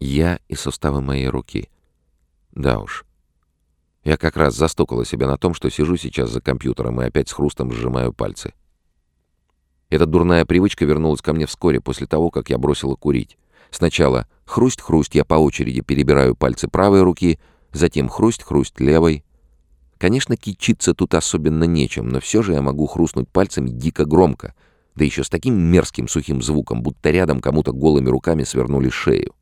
Я и суставы моей руки. Да уж. Я как раз застукала себя на том, что сижу сейчас за компьютером и опять с хрустом сжимаю пальцы. Эта дурная привычка вернулась ко мне вскоре после того, как я бросила курить. Сначала хрусть-хрусть я по очереди перебираю пальцы правой руки, затем хрусть-хрусть левой. Конечно, кичиться тут особенно нечем, но все же я могу хрустнуть пальцами дико громко, да еще с таким мерзким сухим звуком, будто рядом кому-то голыми руками свернули шею.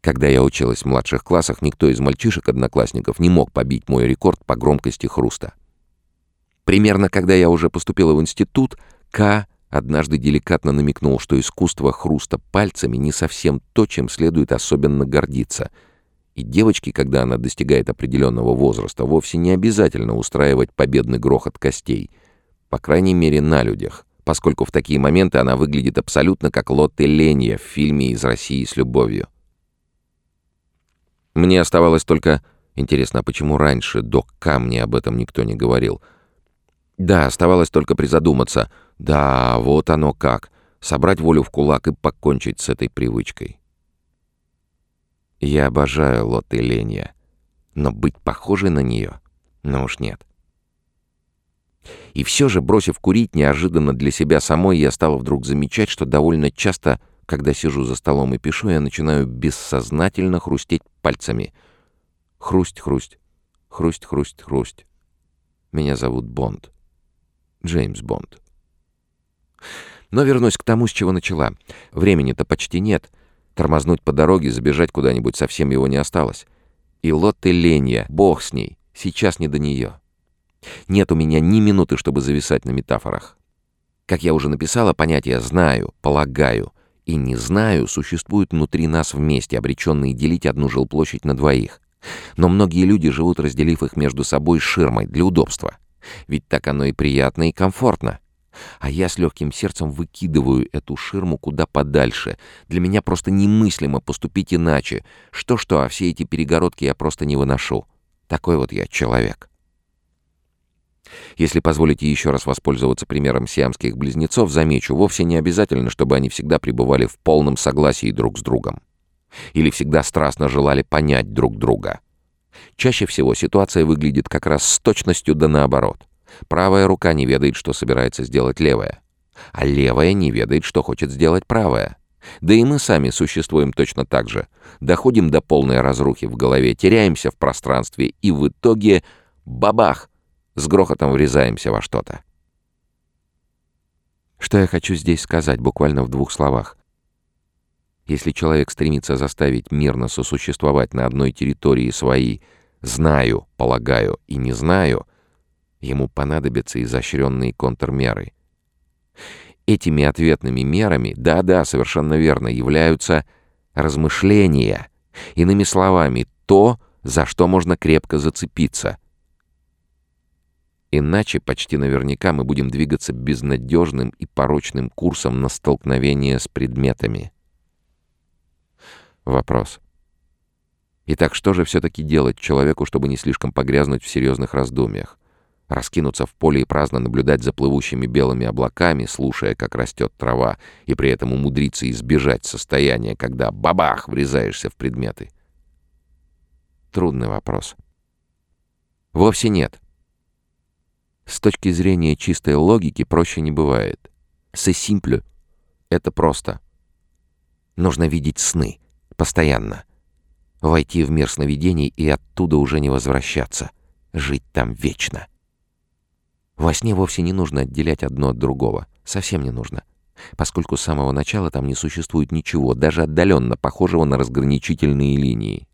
Когда я училась в младших классах, никто из мальчишек-одноклассников не мог побить мой рекорд по громкости хруста. Примерно когда я уже поступила в институт, К однажды деликатно намекнул, что искусство хруста пальцами не совсем то, чем следует особенно гордиться. И девочке, когда она достигает определенного возраста, вовсе не обязательно устраивать победный грохот костей. По крайней мере, на людях поскольку в такие моменты она выглядит абсолютно как Лотте Ленья в фильме «Из России с любовью». Мне оставалось только... Интересно, а почему раньше до камня об этом никто не говорил? Да, оставалось только призадуматься. Да, вот оно как. Собрать волю в кулак и покончить с этой привычкой. Я обожаю Лотте Ленья. Но быть похожей на нее? Ну уж нет. И все же, бросив курить неожиданно для себя самой, я стала вдруг замечать, что довольно часто когда сижу за столом и пишу, я начинаю бессознательно хрустеть пальцами. Хрусть-хрусть, хрусть-хрусть-хрусть. Меня зовут Бонд. Джеймс Бонд. Но вернусь к тому, с чего начала. Времени-то почти нет. Тормознуть по дороге, забежать куда-нибудь, совсем его не осталось. И Лотте Ленья, бог с ней, сейчас не до нее. Нет у меня ни минуты, чтобы зависать на метафорах. Как я уже написала, понятия «знаю», «полагаю», и «не знаю» существуют внутри нас вместе, обреченные делить одну жилплощадь на двоих. Но многие люди живут, разделив их между собой ширмой для удобства. Ведь так оно и приятно, и комфортно. А я с легким сердцем выкидываю эту ширму куда подальше. Для меня просто немыслимо поступить иначе. Что-что, а все эти перегородки я просто не выношу. Такой вот я человек. Если позволите еще раз воспользоваться примером сиамских близнецов, замечу, вовсе не обязательно, чтобы они всегда пребывали в полном согласии друг с другом. Или всегда страстно желали понять друг друга. Чаще всего ситуация выглядит как раз с точностью да наоборот. Правая рука не ведает, что собирается сделать левая. А левая не ведает, что хочет сделать правая. Да и мы сами существуем точно так же. Доходим до полной разрухи в голове, теряемся в пространстве и в итоге — бабах! С грохотом врезаемся во что-то. Что я хочу здесь сказать, буквально в двух словах? Если человек стремится заставить мирно сосуществовать на одной территории свои «знаю», «полагаю» и «не знаю», ему понадобятся изощренные контрмеры. Этими ответными мерами, да-да, совершенно верно, являются размышления. Иными словами, то, за что можно крепко зацепиться — Иначе почти наверняка мы будем двигаться безнадежным и порочным курсом на столкновение с предметами. Вопрос. Итак, что же все-таки делать человеку, чтобы не слишком погрязнуть в серьезных раздумьях? Раскинуться в поле и праздно наблюдать за плывущими белыми облаками, слушая, как растет трава, и при этом умудриться избежать состояния, когда бабах врезаешься в предметы? Трудный вопрос. Вовсе нет. С точки зрения чистой логики проще не бывает. C'est simple. Это просто. Нужно видеть сны. Постоянно. Войти в мир сновидений и оттуда уже не возвращаться. Жить там вечно. Во сне вовсе не нужно отделять одно от другого. Совсем не нужно. Поскольку с самого начала там не существует ничего, даже отдаленно похожего на разграничительные линии.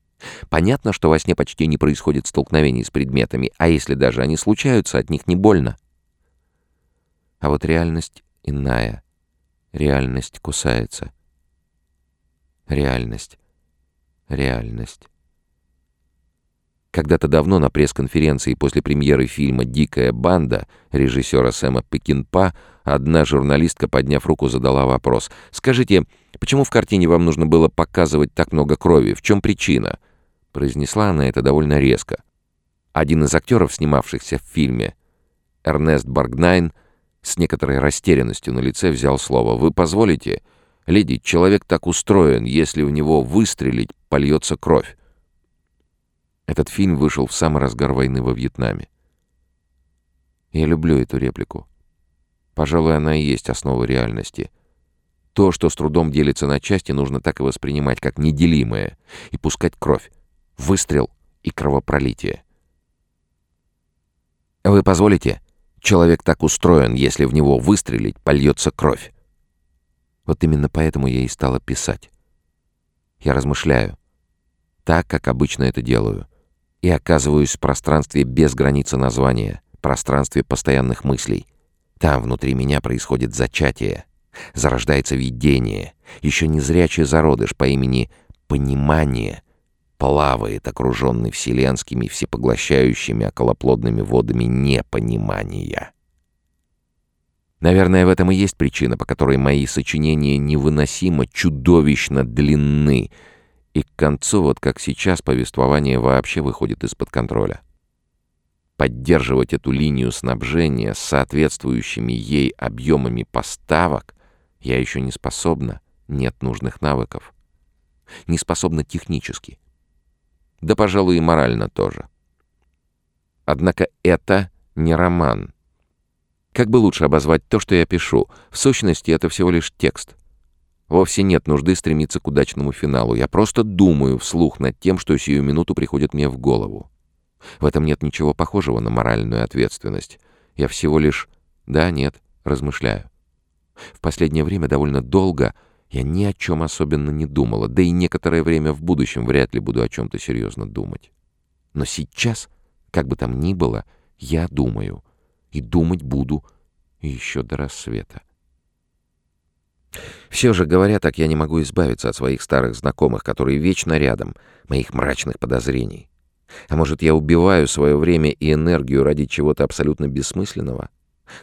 Понятно, что во сне почти не происходит столкновений с предметами, а если даже они случаются, от них не больно. А вот реальность иная. Реальность кусается. Реальность. Реальность. Когда-то давно на пресс-конференции после премьеры фильма «Дикая банда» режиссера Сэма Пекинпа одна журналистка, подняв руку, задала вопрос. «Скажите, почему в картине вам нужно было показывать так много крови? В чем причина?» Произнесла она это довольно резко. Один из актеров, снимавшихся в фильме, Эрнест Баргнайн, с некоторой растерянностью на лице взял слово. «Вы позволите? Леди, человек так устроен, если в него выстрелить, польется кровь. Этот фильм вышел в самый разгар войны во Вьетнаме. Я люблю эту реплику. Пожалуй, она и есть основа реальности. То, что с трудом делится на части, нужно так и воспринимать, как неделимое, и пускать кровь, выстрел и кровопролитие. Вы позволите? Человек так устроен, если в него выстрелить, польется кровь. Вот именно поэтому я и стала писать. Я размышляю, так, как обычно это делаю, и оказываюсь в пространстве без границы названия, пространстве постоянных мыслей. Там внутри меня происходит зачатие, зарождается видение, еще не зрячий зародыш по имени «понимание», плавает, окруженный вселенскими, всепоглощающими околоплодными водами непонимания. Наверное, в этом и есть причина, по которой мои сочинения невыносимо, чудовищно длинны, и к концу, вот как сейчас, повествование вообще выходит из-под контроля. Поддерживать эту линию снабжения с соответствующими ей объемами поставок я еще не способна, нет нужных навыков. Не способна технически. Да, пожалуй, и морально тоже. Однако это не роман — как бы лучше обозвать то, что я пишу? В сущности, это всего лишь текст. Вовсе нет нужды стремиться к удачному финалу. Я просто думаю вслух над тем, что сию минуту приходит мне в голову. В этом нет ничего похожего на моральную ответственность. Я всего лишь «да-нет» размышляю. В последнее время довольно долго я ни о чем особенно не думала, да и некоторое время в будущем вряд ли буду о чем-то серьезно думать. Но сейчас, как бы там ни было, я думаю — и думать буду еще до рассвета. Все же, говоря так, я не могу избавиться от своих старых знакомых, которые вечно рядом, моих мрачных подозрений. А может, я убиваю свое время и энергию ради чего-то абсолютно бессмысленного?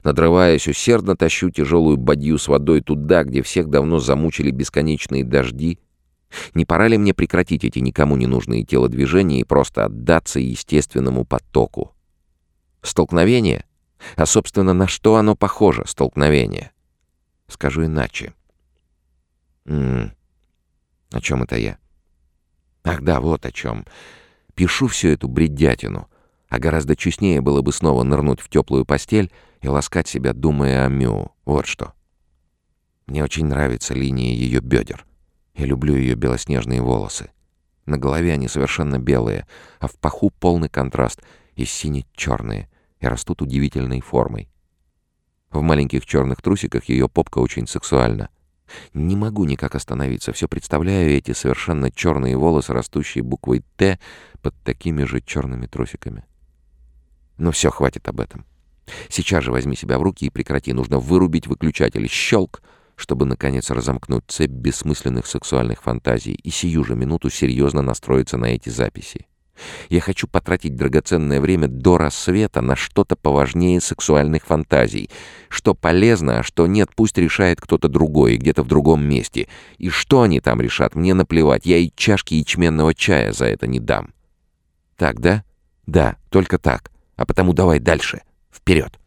Надрываясь, усердно тащу тяжелую бадью с водой туда, где всех давно замучили бесконечные дожди. Не пора ли мне прекратить эти никому не нужные телодвижения и просто отдаться естественному потоку? Столкновение — а, собственно, на что оно похоже, столкновение? Скажу иначе. М -м, о чем это я? Ах да, вот о чем. Пишу всю эту бредятину, а гораздо честнее было бы снова нырнуть в теплую постель и ласкать себя, думая о Мю. Вот что. Мне очень нравится линия ее бедер. Я люблю ее белоснежные волосы. На голове они совершенно белые, а в паху полный контраст и сине-черные и растут удивительной формой. В маленьких черных трусиках ее попка очень сексуальна. Не могу никак остановиться, все представляю эти совершенно черные волосы, растущие буквой «Т» под такими же черными трусиками. Но все, хватит об этом. Сейчас же возьми себя в руки и прекрати. Нужно вырубить выключатель. Щелк, чтобы, наконец, разомкнуть цепь бессмысленных сексуальных фантазий и сию же минуту серьезно настроиться на эти записи. Я хочу потратить драгоценное время до рассвета на что-то поважнее сексуальных фантазий. Что полезно, а что нет, пусть решает кто-то другой, где-то в другом месте. И что они там решат, мне наплевать. Я и чашки ячменного чая за это не дам. Так, да? Да, только так. А потому давай дальше. Вперед.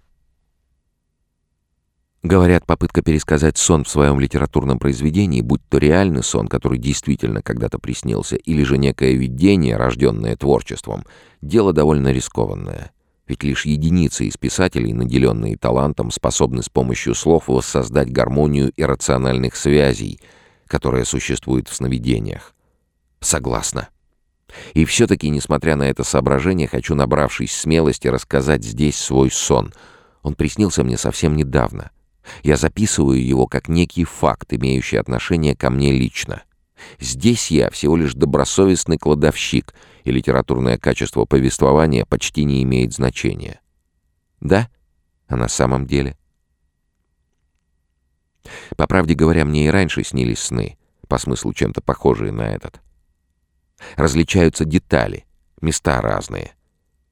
Говорят, попытка пересказать сон в своем литературном произведении, будь то реальный сон, который действительно когда-то приснился, или же некое видение, рожденное творчеством, дело довольно рискованное. Ведь лишь единицы из писателей, наделенные талантом, способны с помощью слов воссоздать гармонию иррациональных связей, которая существует в сновидениях. Согласна. И все-таки, несмотря на это соображение, хочу, набравшись смелости, рассказать здесь свой сон. Он приснился мне совсем недавно. Я записываю его как некий факт, имеющий отношение ко мне лично. Здесь я всего лишь добросовестный кладовщик, и литературное качество повествования почти не имеет значения. Да? А на самом деле? По правде говоря, мне и раньше снились сны, по смыслу чем-то похожие на этот. Различаются детали, места разные,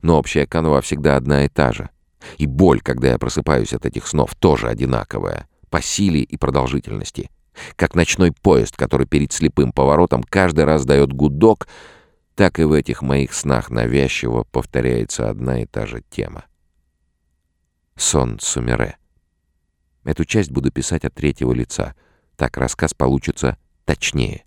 но общая канва всегда одна и та же. И боль, когда я просыпаюсь от этих снов, тоже одинаковая. По силе и продолжительности. Как ночной поезд, который перед слепым поворотом каждый раз дает гудок, так и в этих моих снах навязчиво повторяется одна и та же тема. Сон Сумере. Эту часть буду писать от третьего лица, Так рассказ получится точнее.